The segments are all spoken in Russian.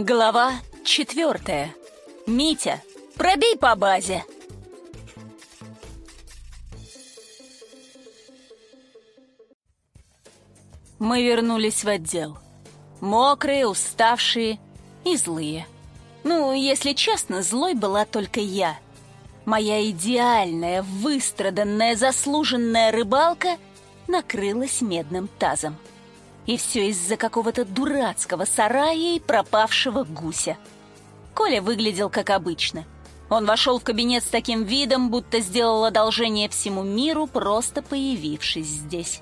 Глава четвертая. Митя, пробей по базе. Мы вернулись в отдел. Мокрые, уставшие и злые. Ну, если честно, злой была только я. Моя идеальная, выстраданная, заслуженная рыбалка накрылась медным тазом. И все из-за какого-то дурацкого сарая и пропавшего гуся. Коля выглядел как обычно. Он вошел в кабинет с таким видом, будто сделал одолжение всему миру, просто появившись здесь.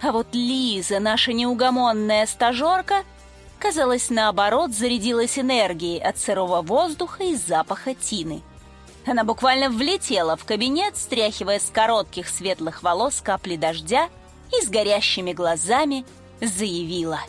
А вот Лиза, наша неугомонная стажерка, казалось, наоборот, зарядилась энергией от сырого воздуха и запаха тины. Она буквально влетела в кабинет, стряхивая с коротких светлых волос капли дождя и с горящими глазами заявила.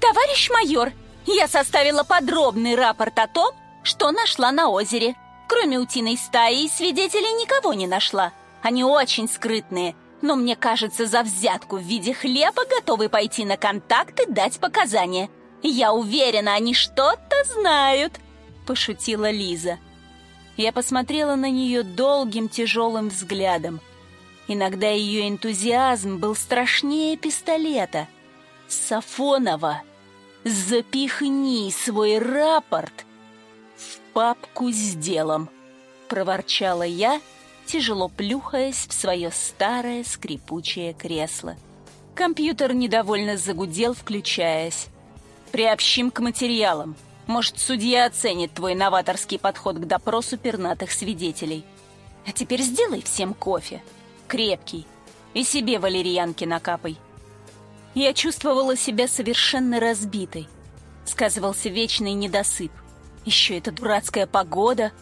«Товарищ майор, я составила подробный рапорт о том, что нашла на озере. Кроме утиной стаи, свидетелей никого не нашла. Они очень скрытные, но мне кажется, за взятку в виде хлеба готовы пойти на контакт и дать показания. Я уверена, они что-то знают», — пошутила Лиза. Я посмотрела на нее долгим тяжелым взглядом. Иногда ее энтузиазм был страшнее пистолета. «Сафонова, запихни свой рапорт в папку с делом», — проворчала я, — тяжело плюхаясь в свое старое скрипучее кресло. Компьютер недовольно загудел, включаясь. «Приобщим к материалам. Может, судья оценит твой новаторский подход к допросу пернатых свидетелей. А теперь сделай всем кофе. Крепкий. И себе валерьянки накапай». Я чувствовала себя совершенно разбитой. Сказывался вечный недосып. Еще эта дурацкая погода.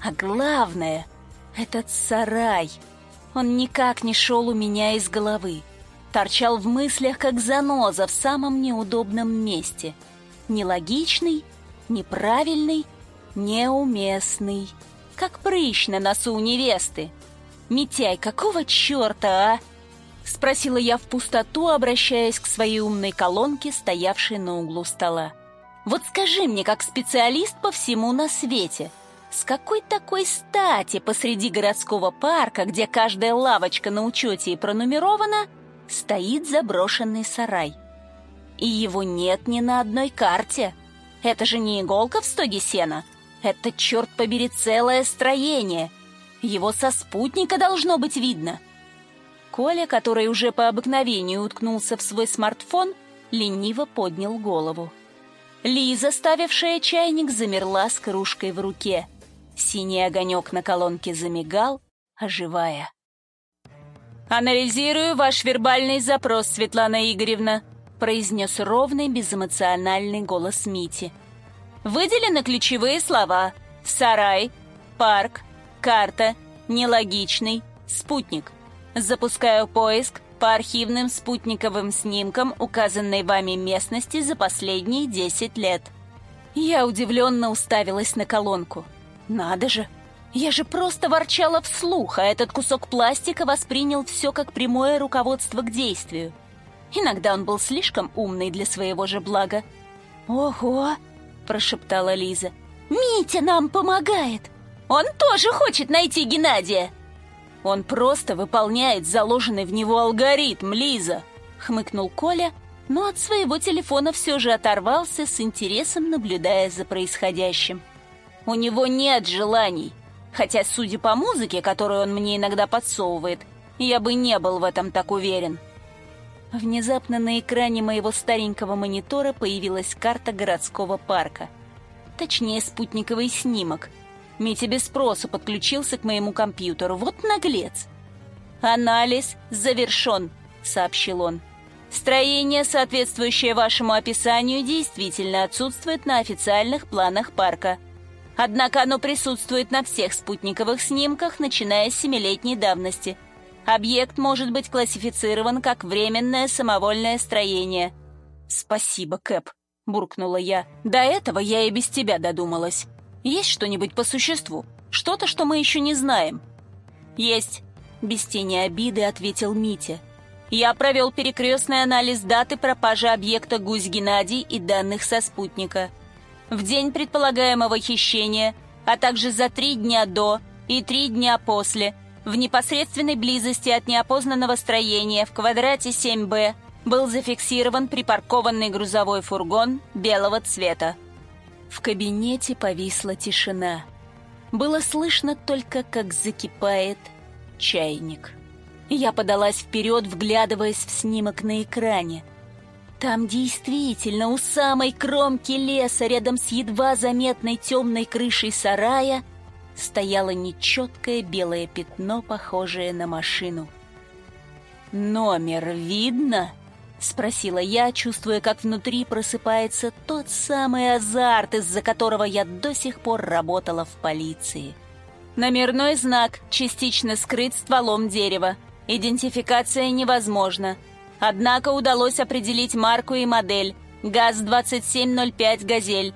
А главное — этот сарай. Он никак не шел у меня из головы. Торчал в мыслях, как заноза в самом неудобном месте. Нелогичный, неправильный, неуместный. Как прыщ на носу у невесты. «Митяй, какого черта, а?» Спросила я в пустоту, обращаясь к своей умной колонке, стоявшей на углу стола. «Вот скажи мне, как специалист по всему на свете, с какой такой стати посреди городского парка, где каждая лавочка на учете и пронумерована, стоит заброшенный сарай? И его нет ни на одной карте. Это же не иголка в стоге сена. Это, черт побери, целое строение. Его со спутника должно быть видно. Коля, который уже по обыкновению уткнулся в свой смартфон, лениво поднял голову. Лиза, ставившая чайник, замерла с кружкой в руке — Синий огонек на колонке замигал, оживая. «Анализирую ваш вербальный запрос, Светлана Игоревна», произнес ровный, безэмоциональный голос Мити. «Выделены ключевые слова «сарай», «парк», «карта», «нелогичный», «спутник». Запускаю поиск по архивным спутниковым снимкам указанной вами местности за последние 10 лет. Я удивленно уставилась на колонку. Надо же! Я же просто ворчала вслух, а этот кусок пластика воспринял все как прямое руководство к действию. Иногда он был слишком умный для своего же блага. «Ого!» – прошептала Лиза. «Митя нам помогает! Он тоже хочет найти Геннадия!» «Он просто выполняет заложенный в него алгоритм, Лиза!» – хмыкнул Коля, но от своего телефона все же оторвался с интересом, наблюдая за происходящим. У него нет желаний. Хотя, судя по музыке, которую он мне иногда подсовывает, я бы не был в этом так уверен. Внезапно на экране моего старенького монитора появилась карта городского парка. Точнее, спутниковый снимок. Митя без спроса подключился к моему компьютеру. Вот наглец. «Анализ завершен», — сообщил он. «Строение, соответствующее вашему описанию, действительно отсутствует на официальных планах парка. Однако оно присутствует на всех спутниковых снимках, начиная с семилетней давности. Объект может быть классифицирован как временное самовольное строение. «Спасибо, Кэп», — буркнула я. «До этого я и без тебя додумалась. Есть что-нибудь по существу? Что-то, что мы еще не знаем?» «Есть», — без тени обиды ответил Митя. «Я провел перекрестный анализ даты пропажи объекта «Гусь Геннадий» и данных со спутника». в день предполагаемого хищения, а также за три дня до и три дня после, в непосредственной близости от неопознанного строения в квадрате 7Б был зафиксирован припаркованный грузовой фургон белого цвета. В кабинете повисла тишина. Было слышно только, как закипает чайник. Я подалась вперед, вглядываясь в снимок на экране. Там действительно у самой кромки леса, рядом с едва заметной темной крышей сарая, стояло нечеткое белое пятно, похожее на машину. «Номер видно?» — спросила я, чувствуя, как внутри просыпается тот самый азарт, из-за которого я до сих пор работала в полиции. Номерной знак частично скрыт стволом дерева. Идентификация невозможна. Однако удалось определить марку и модель ГАЗ-2705 «Газель».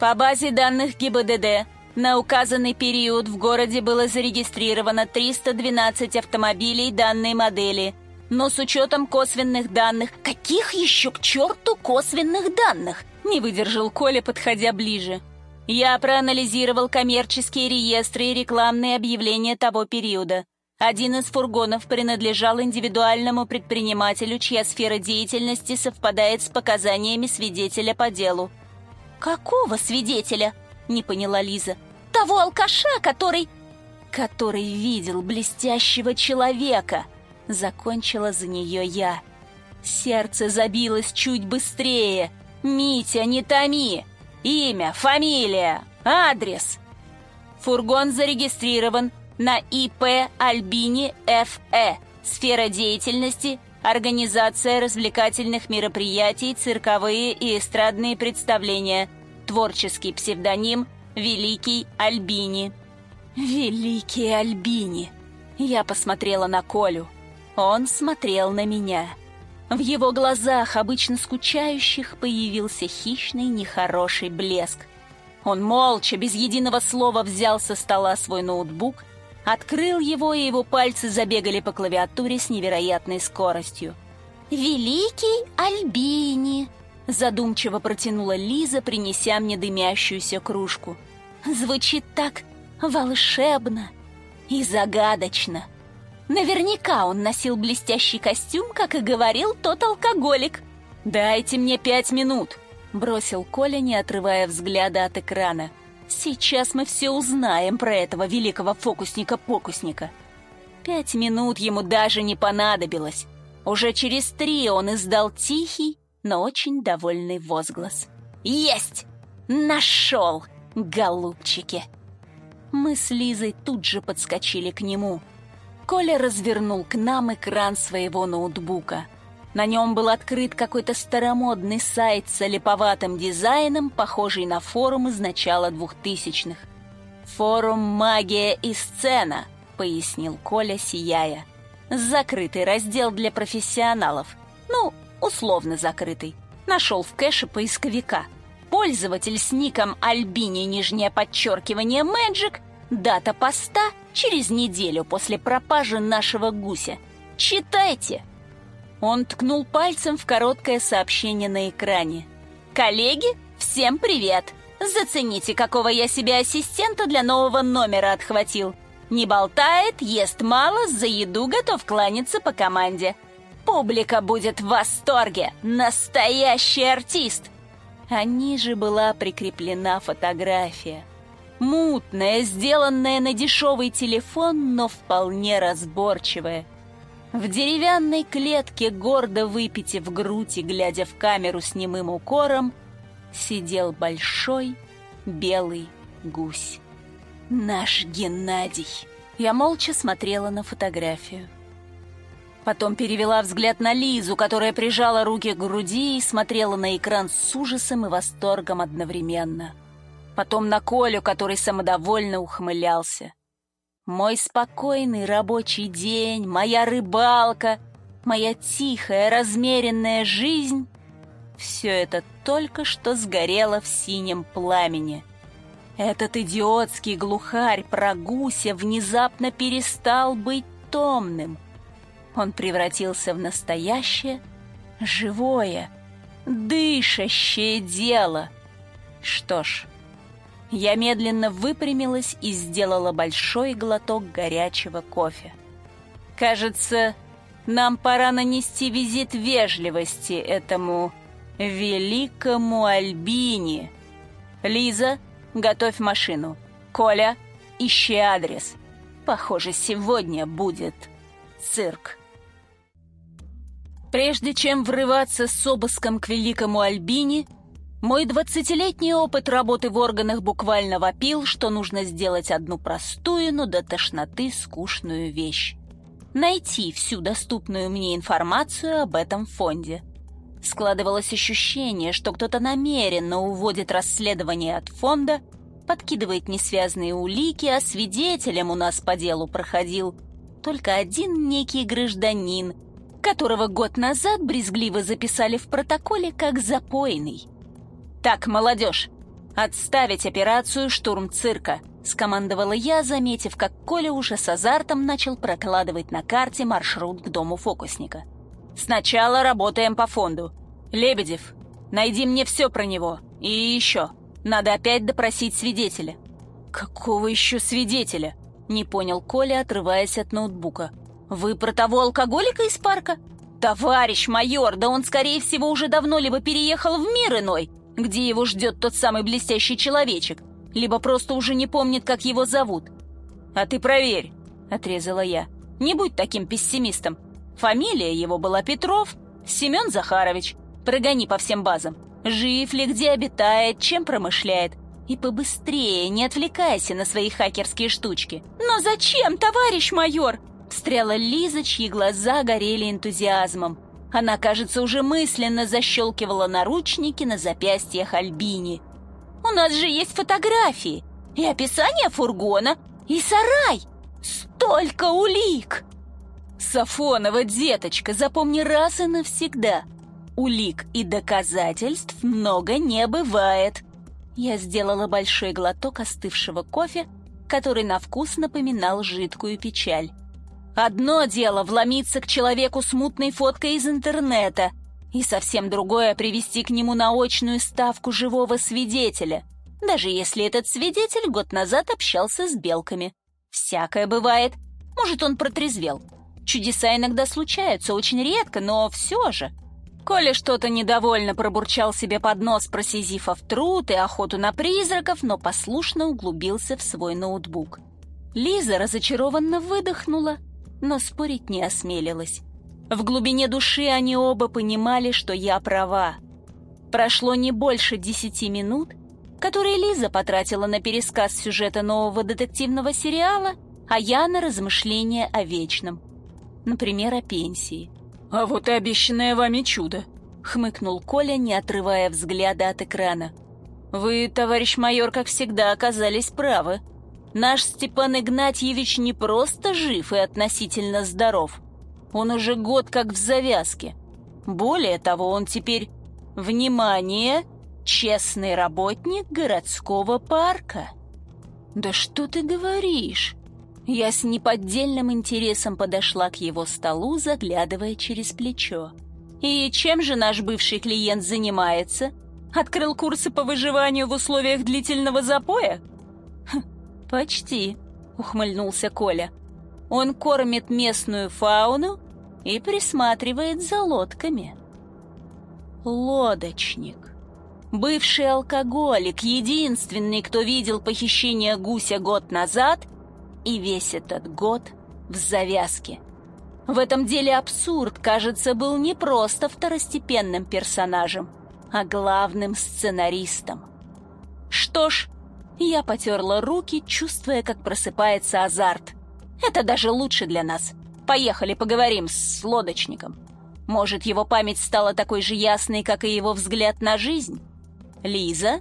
По базе данных ГИБДД на указанный период в городе было зарегистрировано 312 автомобилей данной модели. Но с учетом косвенных данных... Каких еще к черту косвенных данных? Не выдержал Коля, подходя ближе. Я проанализировал коммерческие реестры и рекламные объявления того периода. Один из фургонов принадлежал индивидуальному предпринимателю, чья сфера деятельности совпадает с показаниями свидетеля по делу. «Какого свидетеля?» — не поняла Лиза. «Того алкаша, который...» «Который видел блестящего человека!» — закончила за нее я. Сердце забилось чуть быстрее. «Митя, не томи! Имя, фамилия, адрес!» Фургон зарегистрирован на ИП Альбини Ф.Э. Сфера деятельности – организация развлекательных мероприятий, цирковые и эстрадные представления. Творческий псевдоним Великий Альбини. Великий Альбини. Я посмотрела на Колю. Он смотрел на меня. В его глазах, обычно скучающих, появился хищный нехороший блеск. Он молча, без единого слова взял со стола свой ноутбук Открыл его, и его пальцы забегали по клавиатуре с невероятной скоростью. «Великий Альбини!» Задумчиво протянула Лиза, принеся мне дымящуюся кружку. «Звучит так волшебно и загадочно. Наверняка он носил блестящий костюм, как и говорил тот алкоголик. «Дайте мне пять минут!» — бросил Коля, не отрывая взгляда от экрана. Сейчас мы все узнаем про этого великого фокусника-покусника. Пять минут ему даже не понадобилось. Уже через три он издал тихий, но очень довольный возглас. «Есть! Нашел, голубчики!» Мы с Лизой тут же подскочили к нему. Коля развернул к нам экран своего ноутбука — на нем был открыт какой-то старомодный сайт с олиповатым дизайном, похожий на форум из начала двухтысячных. «Форум «Магия и сцена», — пояснил Коля, сияя. «Закрытый раздел для профессионалов. Ну, условно закрытый. Нашел в кэше поисковика. Пользователь с ником Альбини нижнее подчеркивание Мэджик, дата поста через неделю после пропажи нашего гуся. Читайте!» Он ткнул пальцем в короткое сообщение на экране. «Коллеги, всем привет! Зацените, какого я себе ассистента для нового номера отхватил. Не болтает, ест мало, за еду готов кланяться по команде. Публика будет в восторге! Настоящий артист!» А ниже была прикреплена фотография. Мутная, сделанная на дешевый телефон, но вполне разборчивая – в деревянной клетке, гордо выпитив грудь и глядя в камеру с немым укором, сидел большой белый гусь. Наш Геннадий. Я молча смотрела на фотографию. Потом перевела взгляд на Лизу, которая прижала руки к груди и смотрела на экран с ужасом и восторгом одновременно. Потом на Колю, который самодовольно ухмылялся. Мой спокойный рабочий день, моя рыбалка, моя тихая, размеренная жизнь — все это только что сгорело в синем пламени. Этот идиотский глухарь про гуся внезапно перестал быть томным. Он превратился в настоящее, живое, дышащее дело. Что ж, я медленно выпрямилась и сделала большой глоток горячего кофе. Кажется, нам пора нанести визит вежливости этому великому Альбини. Лиза, готовь машину. Коля, ищи адрес. Похоже, сегодня будет цирк. Прежде чем врываться с обыском к великому Альбини, мой двадцатилетний опыт работы в органах буквально вопил, что нужно сделать одну простую, но до тошноты скучную вещь. Найти всю доступную мне информацию об этом фонде. Складывалось ощущение, что кто-то намеренно уводит расследование от фонда, подкидывает несвязные улики, а свидетелем у нас по делу проходил только один некий гражданин, которого год назад брезгливо записали в протоколе как запойный. «Так, молодежь, отставить операцию «Штурм цирка», — скомандовала я, заметив, как Коля уже с азартом начал прокладывать на карте маршрут к дому фокусника. «Сначала работаем по фонду. Лебедев, найди мне все про него. И еще, надо опять допросить свидетеля». «Какого еще свидетеля?» — не понял Коля, отрываясь от ноутбука. «Вы про того алкоголика из парка?» «Товарищ майор, да он, скорее всего, уже давно либо переехал в мир иной, где его ждет тот самый блестящий человечек, либо просто уже не помнит, как его зовут. «А ты проверь», — отрезала я. «Не будь таким пессимистом. Фамилия его была Петров, Семен Захарович. Прогони по всем базам. Жив ли, где обитает, чем промышляет. И побыстрее, не отвлекайся на свои хакерские штучки». «Но зачем, товарищ майор?» Встряла Лиза, чьи глаза горели энтузиазмом. Она, кажется, уже мысленно защелкивала наручники на запястьях Альбини. «У нас же есть фотографии, и описание фургона, и сарай! Столько улик!» «Сафонова, деточка, запомни раз и навсегда. Улик и доказательств много не бывает». Я сделала большой глоток остывшего кофе, который на вкус напоминал жидкую печаль. Одно дело вломиться к человеку с мутной фоткой из интернета, и совсем другое привести к нему наочную ставку живого свидетеля, даже если этот свидетель год назад общался с белками. Всякое бывает. Может, он протрезвел. Чудеса иногда случаются, очень редко, но все же. Коля что-то недовольно пробурчал себе под нос про сизифов труд и охоту на призраков, но послушно углубился в свой ноутбук. Лиза разочарованно выдохнула но спорить не осмелилась. В глубине души они оба понимали, что я права. Прошло не больше десяти минут, которые Лиза потратила на пересказ сюжета нового детективного сериала, а я на размышления о вечном. Например, о пенсии. «А вот и обещанное вами чудо», — хмыкнул Коля, не отрывая взгляда от экрана. «Вы, товарищ майор, как всегда, оказались правы. Наш Степан Игнатьевич не просто жив и относительно здоров. Он уже год как в завязке. Более того, он теперь, внимание, честный работник городского парка. Да что ты говоришь? Я с неподдельным интересом подошла к его столу, заглядывая через плечо. И чем же наш бывший клиент занимается? Открыл курсы по выживанию в условиях длительного запоя? «Почти», — ухмыльнулся Коля. «Он кормит местную фауну и присматривает за лодками». «Лодочник. Бывший алкоголик, единственный, кто видел похищение гуся год назад и весь этот год в завязке». В этом деле абсурд, кажется, был не просто второстепенным персонажем, а главным сценаристом. Что ж, я потерла руки, чувствуя, как просыпается азарт. Это даже лучше для нас. Поехали поговорим с лодочником. Может, его память стала такой же ясной, как и его взгляд на жизнь? Лиза,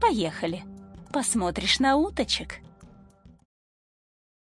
поехали. Посмотришь на уточек.